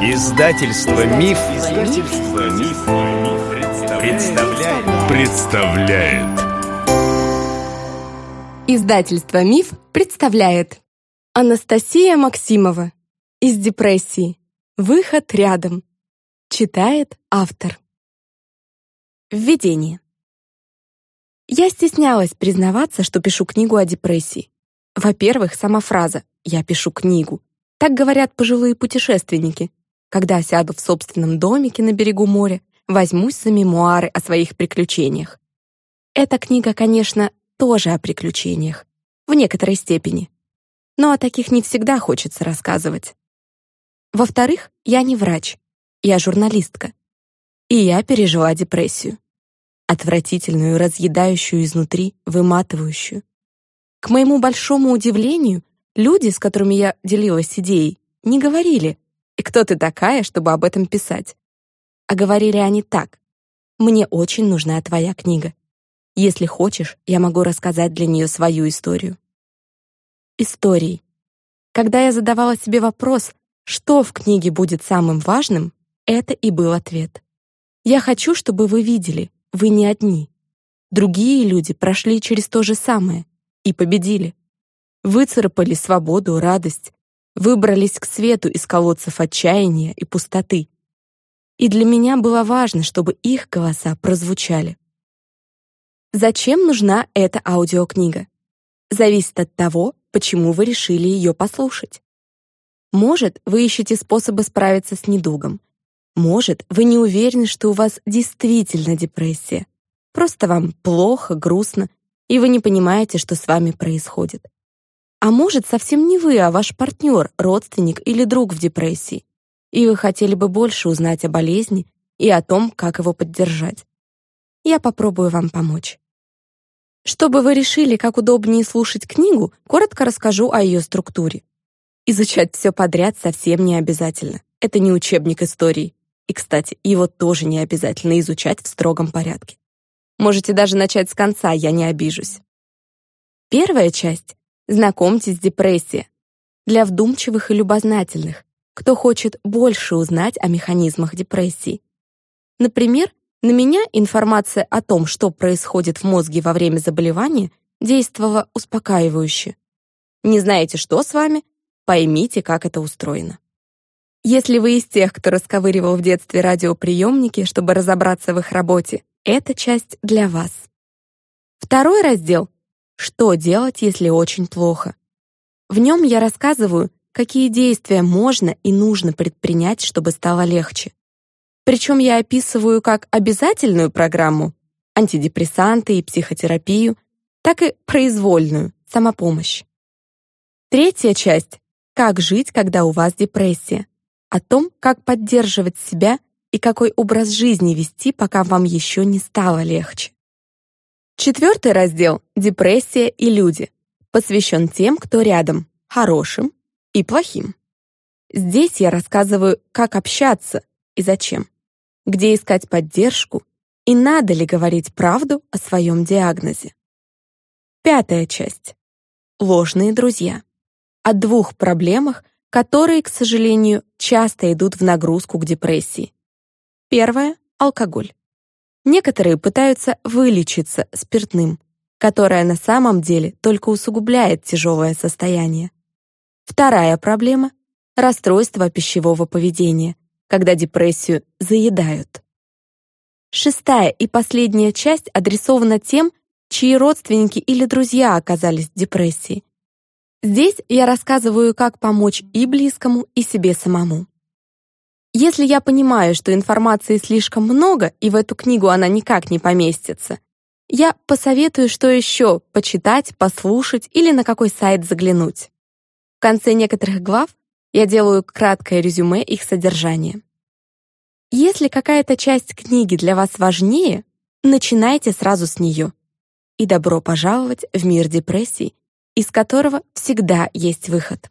Издательство Миф, Издательство Миф, представляет. представляет. Издательство Миф представляет. Анастасия Максимова. Из депрессии. Выход рядом. Читает автор. Введение. Я стеснялась признаваться, что пишу книгу о депрессии. Во-первых, сама фраза «я пишу книгу». Так говорят пожилые путешественники. Когда сяду в собственном домике на берегу моря, возьмусь за мемуары о своих приключениях. Эта книга, конечно, тоже о приключениях, в некоторой степени. Но о таких не всегда хочется рассказывать. Во-вторых, я не врач, я журналистка. И я пережила депрессию. Отвратительную, разъедающую изнутри, выматывающую. К моему большому удивлению, люди, с которыми я делилась идеей, не говорили «И кто ты такая, чтобы об этом писать?» А говорили они так «Мне очень нужна твоя книга. Если хочешь, я могу рассказать для нее свою историю». Истории. Когда я задавала себе вопрос, что в книге будет самым важным, это и был ответ. Я хочу, чтобы вы видели, вы не одни. Другие люди прошли через то же самое и победили. Выцарапали свободу, радость, выбрались к свету из колодцев отчаяния и пустоты. И для меня было важно, чтобы их голоса прозвучали. Зачем нужна эта аудиокнига? Зависит от того, почему вы решили ее послушать. Может, вы ищете способы справиться с недугом. Может, вы не уверены, что у вас действительно депрессия. Просто вам плохо, грустно, и вы не понимаете, что с вами происходит. А может, совсем не вы, а ваш партнер, родственник или друг в депрессии. И вы хотели бы больше узнать о болезни и о том, как его поддержать. Я попробую вам помочь. Чтобы вы решили, как удобнее слушать книгу, коротко расскажу о ее структуре. Изучать все подряд совсем не обязательно. Это не учебник истории. И, кстати, его тоже не обязательно изучать в строгом порядке. Можете даже начать с конца, я не обижусь. Первая часть — знакомьтесь с депрессией. Для вдумчивых и любознательных, кто хочет больше узнать о механизмах депрессии. Например, на меня информация о том, что происходит в мозге во время заболевания, действовала успокаивающе. Не знаете, что с вами? Поймите, как это устроено. Если вы из тех, кто расковыривал в детстве радиоприемники, чтобы разобраться в их работе, эта часть для вас. Второй раздел «Что делать, если очень плохо?». В нем я рассказываю, какие действия можно и нужно предпринять, чтобы стало легче. Причем я описываю как обязательную программу антидепрессанты и психотерапию, так и произвольную самопомощь. Третья часть как жить, когда у вас депрессия? О том, как поддерживать себя и какой образ жизни вести, пока вам еще не стало легче. Четвертый раздел «Депрессия и люди» посвящен тем, кто рядом, хорошим и плохим. Здесь я рассказываю, как общаться и зачем, где искать поддержку и надо ли говорить правду о своем диагнозе. Пятая часть. Ложные друзья о двух проблемах, которые, к сожалению, часто идут в нагрузку к депрессии. Первое — алкоголь. Некоторые пытаются вылечиться спиртным, которое на самом деле только усугубляет тяжелое состояние. Вторая проблема — расстройство пищевого поведения, когда депрессию заедают. Шестая и последняя часть адресована тем, чьи родственники или друзья оказались в депрессии, Здесь я рассказываю, как помочь и близкому, и себе самому. Если я понимаю, что информации слишком много, и в эту книгу она никак не поместится, я посоветую, что еще почитать, послушать или на какой сайт заглянуть. В конце некоторых глав я делаю краткое резюме их содержания. Если какая-то часть книги для вас важнее, начинайте сразу с нее. И добро пожаловать в мир депрессий из которого всегда есть выход.